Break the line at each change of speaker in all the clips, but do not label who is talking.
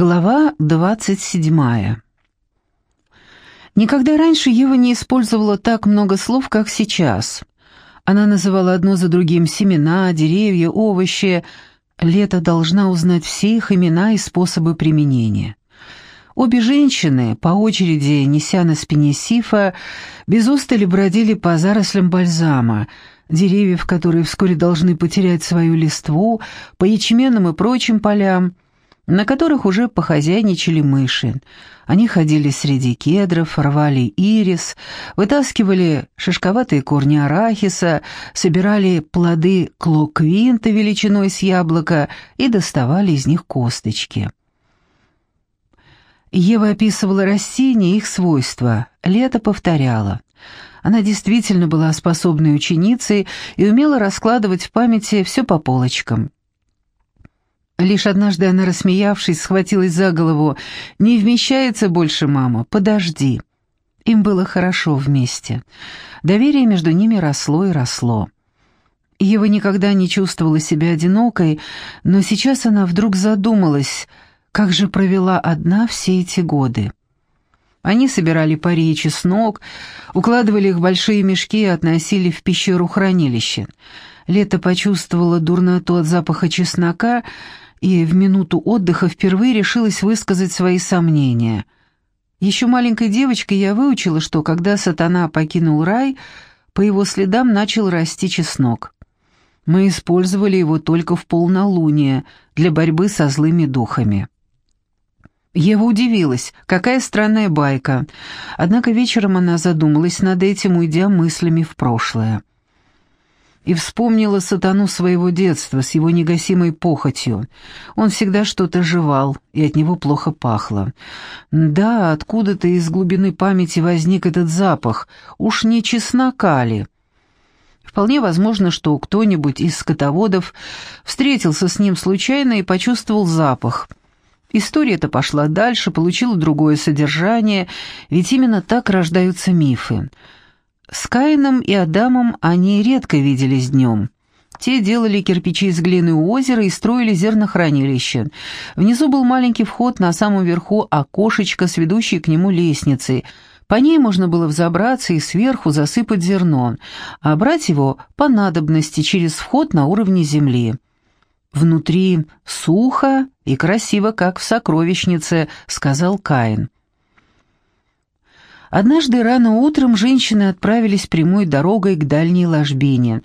Глава двадцать седьмая. Никогда раньше Ева не использовала так много слов, как сейчас. Она называла одно за другим семена, деревья, овощи. Лето должна узнать все их имена и способы применения. Обе женщины, по очереди неся на спине сифа, без устали бродили по зарослям бальзама, деревьев, которые вскоре должны потерять свою листву, по ячменным и прочим полям — на которых уже похозяйничали мыши. Они ходили среди кедров, рвали ирис, вытаскивали шишковатые корни арахиса, собирали плоды клоквинта величиной с яблока и доставали из них косточки. Ева описывала растения и их свойства, Лето повторяла. Она действительно была способной ученицей и умела раскладывать в памяти все по полочкам. Лишь однажды она, рассмеявшись, схватилась за голову. «Не вмещается больше, мама, подожди». Им было хорошо вместе. Доверие между ними росло и росло. Ева никогда не чувствовала себя одинокой, но сейчас она вдруг задумалась, как же провела одна все эти годы. Они собирали пари и чеснок, укладывали их в большие мешки и относили в пещеру хранилище. Лето почувствовала дурноту от запаха чеснока и в минуту отдыха впервые решилась высказать свои сомнения. Еще маленькой девочкой я выучила, что когда сатана покинул рай, по его следам начал расти чеснок. Мы использовали его только в полнолуние для борьбы со злыми духами. Ева удивилась, какая странная байка. Однако вечером она задумалась над этим, уйдя мыслями в прошлое и вспомнила сатану своего детства с его негасимой похотью. Он всегда что-то жевал, и от него плохо пахло. Да, откуда-то из глубины памяти возник этот запах, уж не чеснока ли? Вполне возможно, что кто-нибудь из скотоводов встретился с ним случайно и почувствовал запах. История-то пошла дальше, получила другое содержание, ведь именно так рождаются мифы. С Каином и Адамом они редко виделись днем. Те делали кирпичи из глины у озера и строили зернохранилище. Внизу был маленький вход, на самом верху окошечко с ведущей к нему лестницей. По ней можно было взобраться и сверху засыпать зерно, а брать его по надобности через вход на уровне земли. «Внутри сухо и красиво, как в сокровищнице», — сказал Каин. Однажды рано утром женщины отправились прямой дорогой к дальней ложбине.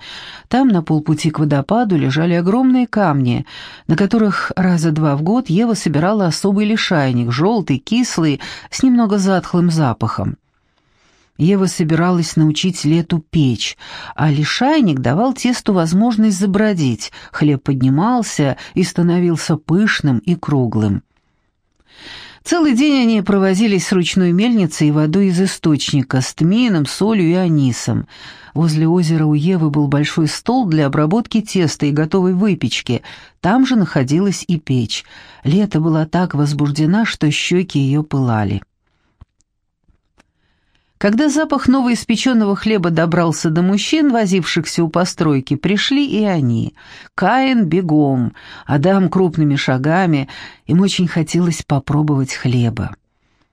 Там на полпути к водопаду лежали огромные камни, на которых раза два в год Ева собирала особый лишайник, желтый, кислый, с немного затхлым запахом. Ева собиралась научить Лету печь, а лишайник давал тесту возможность забродить, хлеб поднимался и становился пышным и круглым. Целый день они провозились с ручной мельницей и водой из источника, с тмином, солью и анисом. Возле озера у Евы был большой стол для обработки теста и готовой выпечки. Там же находилась и печь. Лето была так возбуждена, что щеки ее пылали. Когда запах новоиспеченного хлеба добрался до мужчин, возившихся у постройки, пришли и они. Каин бегом, Адам крупными шагами, им очень хотелось попробовать хлеба.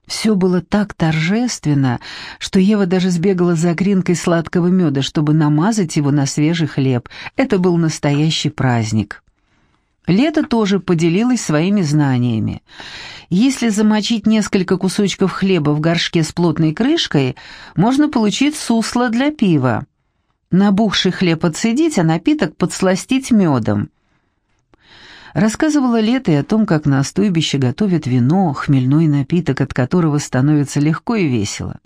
Все было так торжественно, что Ева даже сбегала за гринкой сладкого меда, чтобы намазать его на свежий хлеб. Это был настоящий праздник. Лето тоже поделилась своими знаниями. Если замочить несколько кусочков хлеба в горшке с плотной крышкой, можно получить сусло для пива. Набухший хлеб отцедить, а напиток подсластить медом. Рассказывала Лето и о том, как на стойбище готовят вино, хмельной напиток, от которого становится легко и весело.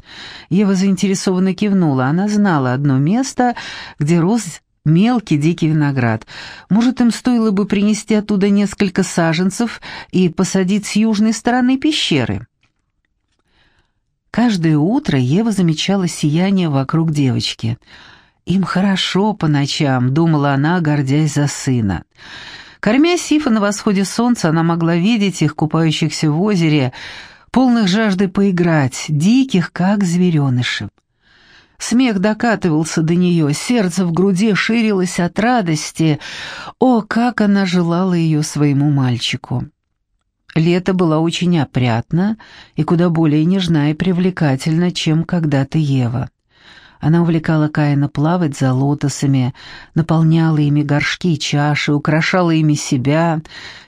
Ева заинтересованно кивнула. Она знала одно место, где рос мелкий дикий виноград. Может, им стоило бы принести оттуда несколько саженцев и посадить с южной стороны пещеры? Каждое утро Ева замечала сияние вокруг девочки. «Им хорошо по ночам», — думала она, гордясь за сына. Кормя сифа на восходе солнца, она могла видеть их, купающихся в озере, полных жажды поиграть, диких, как звереныши. Смех докатывался до нее, сердце в груди ширилось от радости. О, как она желала ее своему мальчику! Лето была очень опрятна и куда более нежна и привлекательна, чем когда-то Ева. Она увлекала Каина плавать за лотосами, наполняла ими горшки и чаши, украшала ими себя.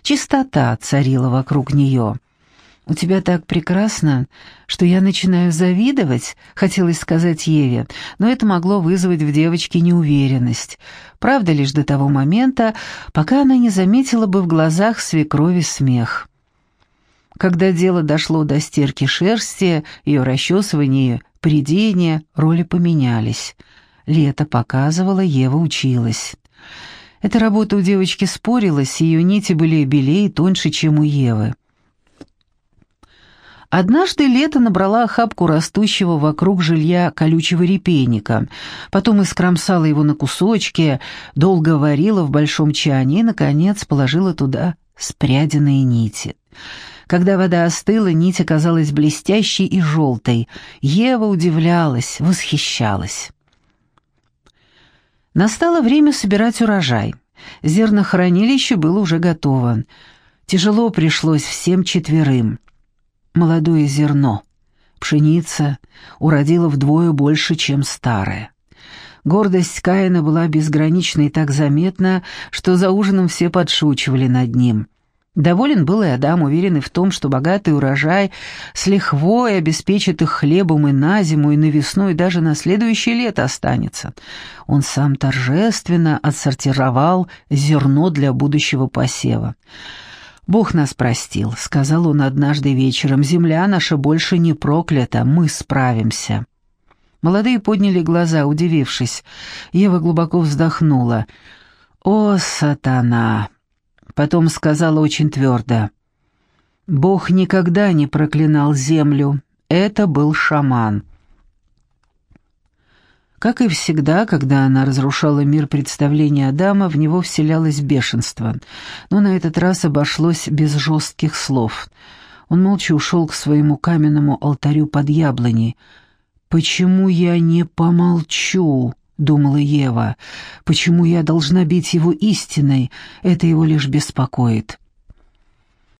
Чистота царила вокруг нее. «У тебя так прекрасно, что я начинаю завидовать», — хотелось сказать Еве, но это могло вызвать в девочке неуверенность. Правда, лишь до того момента, пока она не заметила бы в глазах свекрови смех. Когда дело дошло до стирки шерсти, ее расчесывания, придения, роли поменялись. Лето показывало, Ева училась. Эта работа у девочки спорилась, ее нити были белее и тоньше, чем у Евы. Однажды Лето набрала охапку растущего вокруг жилья колючего репейника, потом искромсала его на кусочки, долго варила в большом чане и, наконец, положила туда спряденные нити. Когда вода остыла, нить оказалась блестящей и желтой. Ева удивлялась, восхищалась. Настало время собирать урожай. Зернохранилище было уже готово. Тяжело пришлось всем четверым молодое зерно. Пшеница уродила вдвое больше, чем старая. Гордость Каина была безгранична и так заметна, что за ужином все подшучивали над ним. Доволен был и Адам, уверенный в том, что богатый урожай с лихвой обеспечит их хлебом и на зиму, и на весну, и даже на следующее лето останется. Он сам торжественно отсортировал зерно для будущего посева. «Бог нас простил», — сказал он однажды вечером. «Земля наша больше не проклята, мы справимся». Молодые подняли глаза, удивившись. Ева глубоко вздохнула. «О, сатана!» Потом сказала очень твердо. «Бог никогда не проклинал землю. Это был шаман». Как и всегда, когда она разрушала мир представления Адама, в него вселялось бешенство. Но на этот раз обошлось без жестких слов. Он молча ушел к своему каменному алтарю под яблоней. «Почему я не помолчу?» — думала Ева. «Почему я должна бить его истиной? Это его лишь беспокоит».